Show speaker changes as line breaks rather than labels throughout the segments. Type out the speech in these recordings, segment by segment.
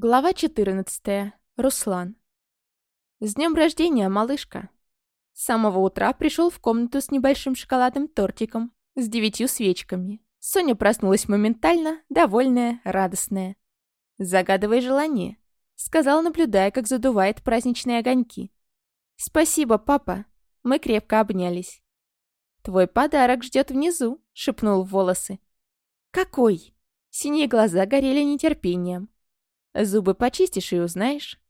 Глава 14. Руслан. С днем рождения, малышка. С самого утра пришел в комнату с небольшим шоколадным тортиком, с девятью свечками. Соня проснулась моментально, довольная, радостная. «Загадывай желание», — сказал, наблюдая, как задувает праздничные огоньки. «Спасибо, папа». Мы крепко обнялись. «Твой подарок ждет внизу», — шепнул в волосы. «Какой?» Синие глаза горели нетерпением. Зубы почистишь и узнаешь.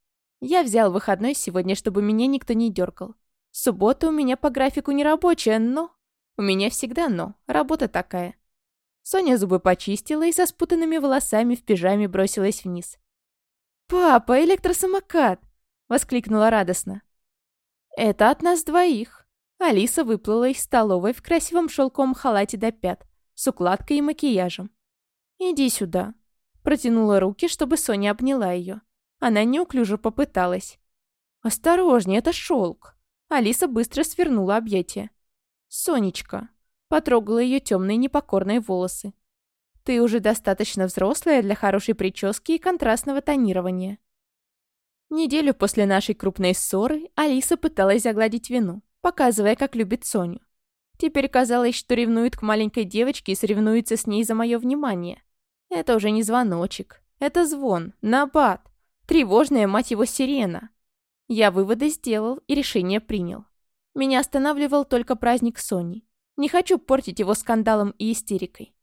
Я взял выходной сегодня, чтобы меня никто не дергал. Суббота у меня по графику не рабочая, но... У меня всегда но. Работа такая. Соня зубы почистила и со спутанными волосами в пижаме бросилась вниз. «Папа, электросамокат!» — воскликнула радостно. «Это от нас двоих». Алиса выплыла из столовой в красивом шелковом халате до пят, с укладкой и макияжем. «Иди сюда», Протянула руки, чтобы Соня обняла ее. Она неуклюже попыталась. «Осторожнее, это шелк!» Алиса быстро свернула объятия. «Сонечка!» Потрогала ее темные непокорные волосы. «Ты уже достаточно взрослая для хорошей прически и контрастного тонирования». Неделю после нашей крупной ссоры Алиса пыталась загладить вину, показывая, как любит Соню. Теперь казалось, что ревнует к маленькой девочке и соревнуется с ней за мое внимание. Это уже не звоночек. Это звон, набат. Тревожная, мать его, сирена. Я выводы сделал и решение принял. Меня останавливал только праздник Сони. Не хочу портить его скандалом и истерикой.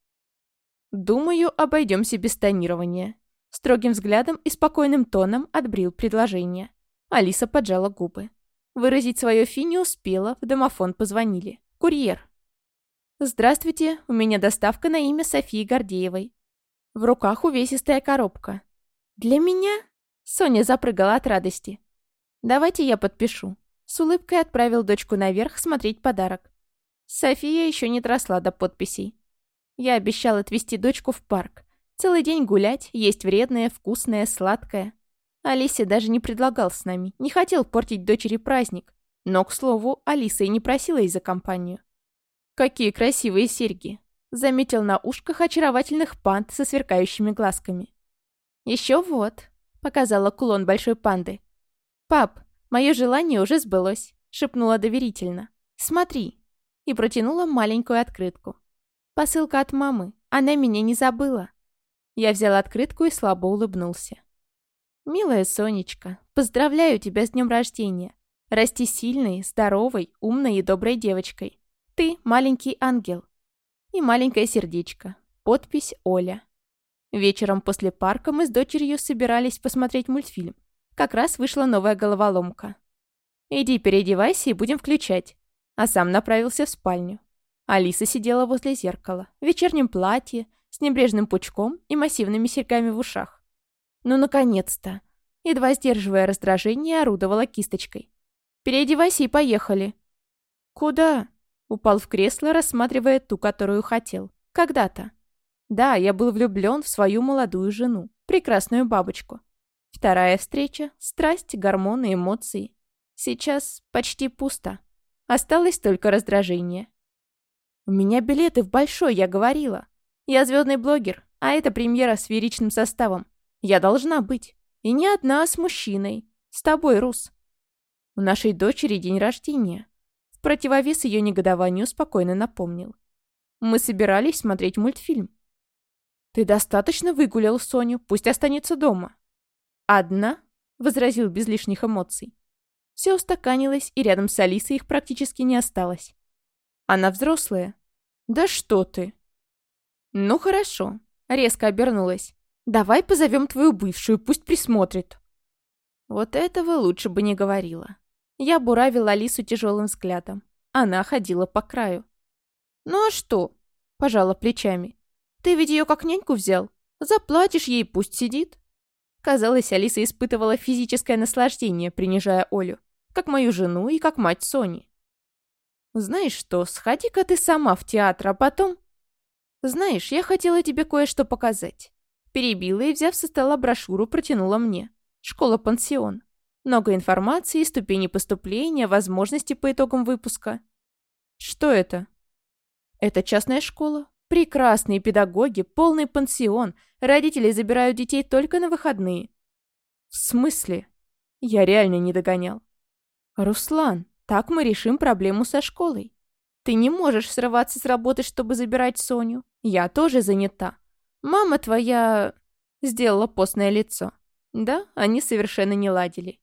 Думаю, обойдемся без тонирования. Строгим взглядом и спокойным тоном отбрил предложение. Алиса поджала губы. Выразить свое фи не успела, в домофон позвонили. Курьер. «Здравствуйте, у меня доставка на имя Софии Гордеевой. В руках увесистая коробка. «Для меня?» Соня запрыгала от радости. «Давайте я подпишу». С улыбкой отправил дочку наверх смотреть подарок. София еще не тросла до подписей. Я обещал отвезти дочку в парк. Целый день гулять, есть вредное, вкусное, сладкое. Алисе даже не предлагал с нами, не хотел портить дочери праздник. Но, к слову, Алиса и не просила из за компанию. «Какие красивые серьги!» Заметил на ушках очаровательных панд со сверкающими глазками. «Еще вот», — показала кулон большой панды. «Пап, мое желание уже сбылось», — шепнула доверительно. «Смотри». И протянула маленькую открытку. Посылка от мамы. Она меня не забыла. Я взял открытку и слабо улыбнулся. «Милая Сонечка, поздравляю тебя с днем рождения. Расти сильной, здоровой, умной и доброй девочкой. Ты маленький ангел и маленькое сердечко. Подпись «Оля». Вечером после парка мы с дочерью собирались посмотреть мультфильм. Как раз вышла новая головоломка. «Иди переодевайся и будем включать». А сам направился в спальню. Алиса сидела возле зеркала, в вечернем платье, с небрежным пучком и массивными серьгами в ушах. «Ну, наконец-то!» Едва сдерживая раздражение, орудовала кисточкой. «Переодевайся и поехали». «Куда?» Упал в кресло, рассматривая ту, которую хотел. Когда-то. Да, я был влюблен в свою молодую жену, прекрасную бабочку. Вторая встреча, страсть, гормоны, эмоции. Сейчас почти пусто. Осталось только раздражение. У меня билеты в Большой, я говорила. Я звездный блогер, а это премьера с фееричным составом. Я должна быть. И не одна, а с мужчиной. С тобой, Рус. У нашей дочери день рождения противовес ее негодованию спокойно напомнил. «Мы собирались смотреть мультфильм». «Ты достаточно выгулял Соню, пусть останется дома». «Одна?» — возразил без лишних эмоций. Все устаканилось, и рядом с Алисой их практически не осталось. «Она взрослая?» «Да что ты!» «Ну хорошо», — резко обернулась. «Давай позовем твою бывшую, пусть присмотрит». Вот этого лучше бы не говорила. Я буравила Алису тяжелым взглядом. Она ходила по краю. «Ну а что?» – пожала плечами. «Ты ведь ее как няньку взял. Заплатишь ей, пусть сидит». Казалось, Алиса испытывала физическое наслаждение, принижая Олю. Как мою жену и как мать Сони. «Знаешь что, сходи-ка ты сама в театр, а потом...» «Знаешь, я хотела тебе кое-что показать». Перебила и, взяв со стола брошюру, протянула мне. «Школа-пансион». Много информации, ступени поступления, возможности по итогам выпуска. Что это? Это частная школа. Прекрасные педагоги, полный пансион. Родители забирают детей только на выходные. «В смысле?» Я реально не догонял. «Руслан, так мы решим проблему со школой. Ты не можешь срываться с работы, чтобы забирать Соню. Я тоже занята. Мама твоя...» Сделала постное лицо. Да, они совершенно не ладили.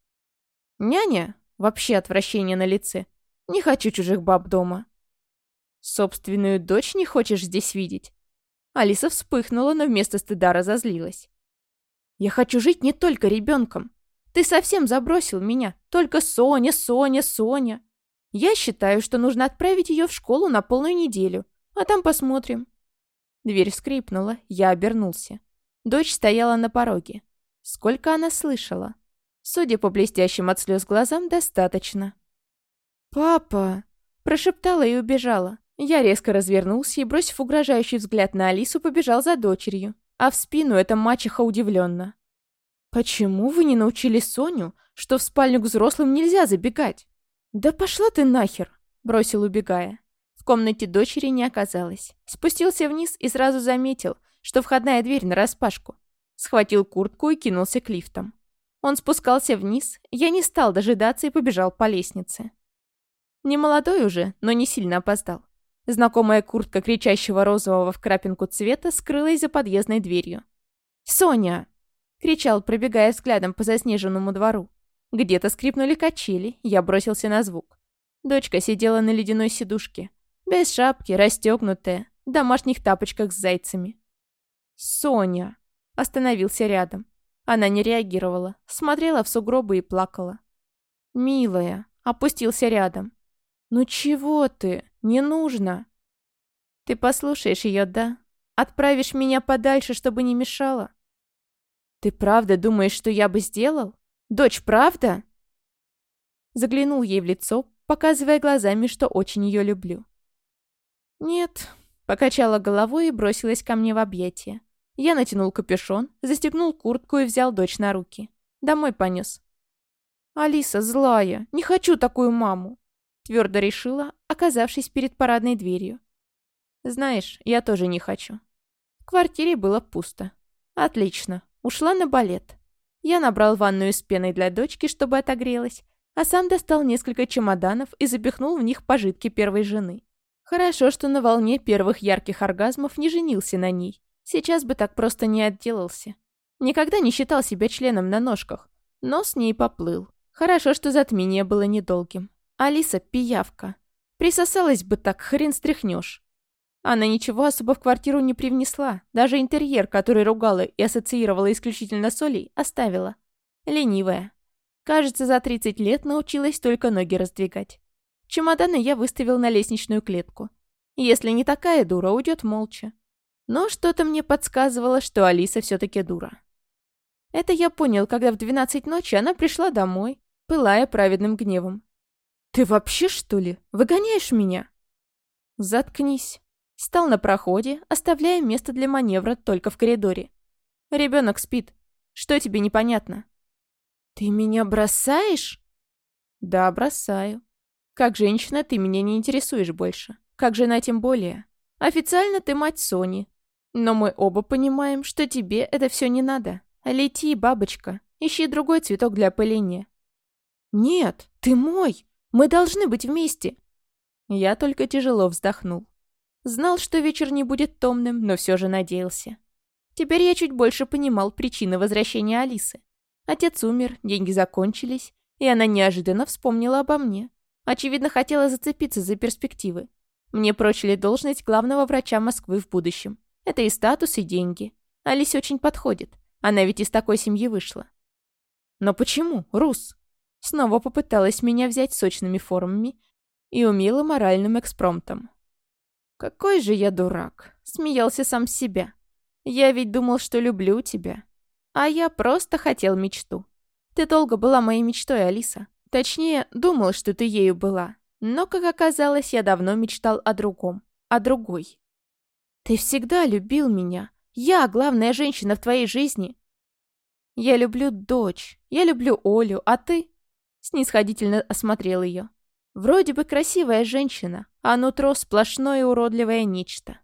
«Няня?» Вообще отвращение на лице. «Не хочу чужих баб дома». «Собственную дочь не хочешь здесь видеть?» Алиса вспыхнула, но вместо стыда разозлилась. «Я хочу жить не только ребенком. Ты совсем забросил меня. Только Соня, Соня, Соня. Я считаю, что нужно отправить ее в школу на полную неделю, а там посмотрим». Дверь скрипнула, я обернулся. Дочь стояла на пороге. Сколько она слышала? Судя по блестящим от слез глазам, достаточно. «Папа!» – прошептала и убежала. Я резко развернулся и, бросив угрожающий взгляд на Алису, побежал за дочерью, а в спину эта мачеха удивленно. «Почему вы не научили Соню, что в спальню к взрослым нельзя забегать?» «Да пошла ты нахер!» — бросил, убегая. В комнате дочери не оказалось. Спустился вниз и сразу заметил, что входная дверь нараспашку. Схватил куртку и кинулся к лифтам. Он спускался вниз, я не стал дожидаться и побежал по лестнице. Не молодой уже, но не сильно опоздал. Знакомая куртка кричащего розового в крапинку цвета скрылась за подъездной дверью. «Соня!» — кричал, пробегая взглядом по заснеженному двору. Где-то скрипнули качели, я бросился на звук. Дочка сидела на ледяной сидушке. Без шапки, расстегнутая, в домашних тапочках с зайцами. «Соня!» — остановился рядом. Она не реагировала, смотрела в сугробы и плакала. «Милая!» — опустился рядом. «Ну чего ты? Не нужно!» «Ты послушаешь ее, да? Отправишь меня подальше, чтобы не мешала?» «Ты правда думаешь, что я бы сделал? Дочь, правда?» Заглянул ей в лицо, показывая глазами, что очень ее люблю. «Нет», — покачала головой и бросилась ко мне в объятия. Я натянул капюшон, застегнул куртку и взял дочь на руки. Домой понес. «Алиса злая, не хочу такую маму!» Твердо решила, оказавшись перед парадной дверью. Знаешь, я тоже не хочу. В квартире было пусто. Отлично. Ушла на балет. Я набрал ванную с пеной для дочки, чтобы отогрелась, а сам достал несколько чемоданов и запихнул в них пожитки первой жены. Хорошо, что на волне первых ярких оргазмов не женился на ней. Сейчас бы так просто не отделался. Никогда не считал себя членом на ножках, но с ней поплыл. Хорошо, что затмение было недолгим. Алиса — пиявка. Присосалась бы так, хрен стряхнешь. Она ничего особо в квартиру не привнесла. Даже интерьер, который ругала и ассоциировала исключительно с Олей, оставила. Ленивая. Кажется, за 30 лет научилась только ноги раздвигать. Чемоданы я выставил на лестничную клетку. Если не такая дура, уйдет молча. Но что-то мне подсказывало, что Алиса все-таки дура. Это я понял, когда в 12 ночи она пришла домой, пылая праведным гневом. «Ты вообще, что ли? Выгоняешь меня?» «Заткнись». Стал на проходе, оставляя место для маневра только в коридоре. Ребенок спит. Что тебе непонятно?» «Ты меня бросаешь?» «Да, бросаю. Как женщина ты меня не интересуешь больше. Как жена тем более. Официально ты мать Сони. Но мы оба понимаем, что тебе это все не надо. Лети, бабочка. Ищи другой цветок для опыления». «Нет, ты мой!» Мы должны быть вместе!» Я только тяжело вздохнул. Знал, что вечер не будет томным, но все же надеялся. Теперь я чуть больше понимал причины возвращения Алисы. Отец умер, деньги закончились, и она неожиданно вспомнила обо мне. Очевидно, хотела зацепиться за перспективы. Мне прочили должность главного врача Москвы в будущем. Это и статус, и деньги. Алисе очень подходит. Она ведь из такой семьи вышла. Но почему, Рус? снова попыталась меня взять сочными формами и умелым моральным экспромтом. «Какой же я дурак!» — смеялся сам себя. «Я ведь думал, что люблю тебя. А я просто хотел мечту. Ты долго была моей мечтой, Алиса. Точнее, думал, что ты ею была. Но, как оказалось, я давно мечтал о другом. О другой. Ты всегда любил меня. Я главная женщина в твоей жизни. Я люблю дочь. Я люблю Олю, а ты? Снисходительно осмотрел ее. Вроде бы красивая женщина, а нутро сплошное уродливое нечто.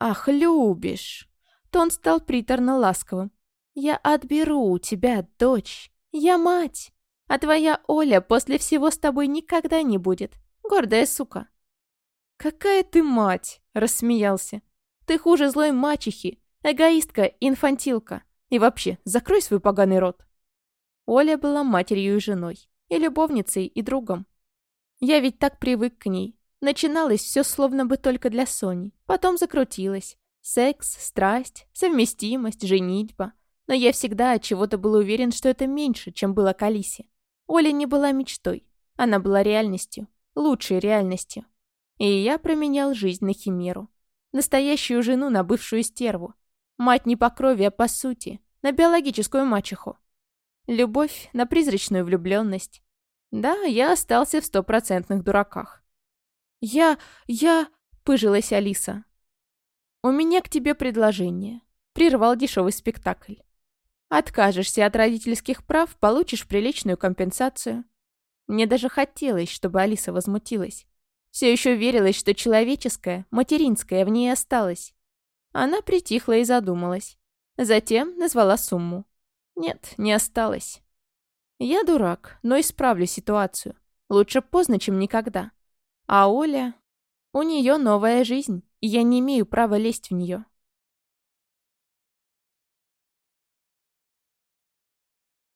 «Ах, любишь!» Тон стал приторно ласковым. Я отберу у тебя дочь. Я мать. А твоя Оля после всего с тобой никогда не будет. Гордая сука». «Какая ты мать!» — рассмеялся. «Ты хуже злой мачехи, эгоистка, инфантилка. И вообще, закрой свой поганый рот». Оля была матерью и женой, и любовницей, и другом. Я ведь так привык к ней. Начиналось все словно бы только для Сони. Потом закрутилось. Секс, страсть, совместимость, женитьба. Но я всегда от чего-то был уверен, что это меньше, чем было к Алисе. Оля не была мечтой. Она была реальностью. Лучшей реальностью. И я променял жизнь на химеру. Настоящую жену на бывшую стерву. Мать не по крови, а по сути. На биологическую мачеху. Любовь на призрачную влюбленность. Да, я остался в стопроцентных дураках. «Я... я...» — пыжилась Алиса. «У меня к тебе предложение», — прервал дешевый спектакль. «Откажешься от родительских прав, получишь приличную компенсацию». Мне даже хотелось, чтобы Алиса возмутилась. Все еще верилось, что человеческое, материнское в ней осталось. Она притихла и задумалась. Затем назвала сумму. Нет, не осталось. Я дурак, но исправлю ситуацию. Лучше поздно, чем никогда. А Оля... У нее новая жизнь, и я не имею права лезть в нее.